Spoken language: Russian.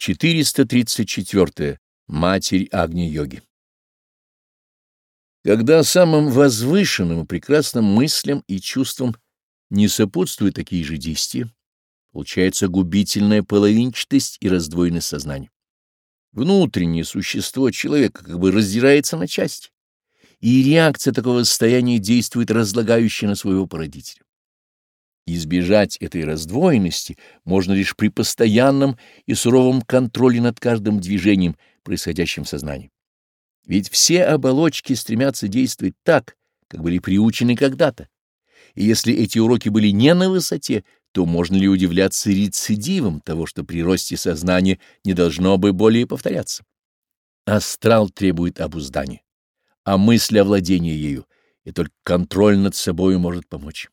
434. Матерь Агни-йоги Когда самым возвышенным и прекрасным мыслям и чувствам не сопутствуют такие же действия, получается губительная половинчатость и раздвоенность сознания. Внутреннее существо человека как бы раздирается на части, и реакция такого состояния действует разлагающе на своего породителя. Избежать этой раздвоенности можно лишь при постоянном и суровом контроле над каждым движением, происходящим в сознании. Ведь все оболочки стремятся действовать так, как были приучены когда-то. И если эти уроки были не на высоте, то можно ли удивляться рецидивом того, что при росте сознания не должно бы более повторяться? Астрал требует обуздания, а мысль о владении ею, и только контроль над собой может помочь.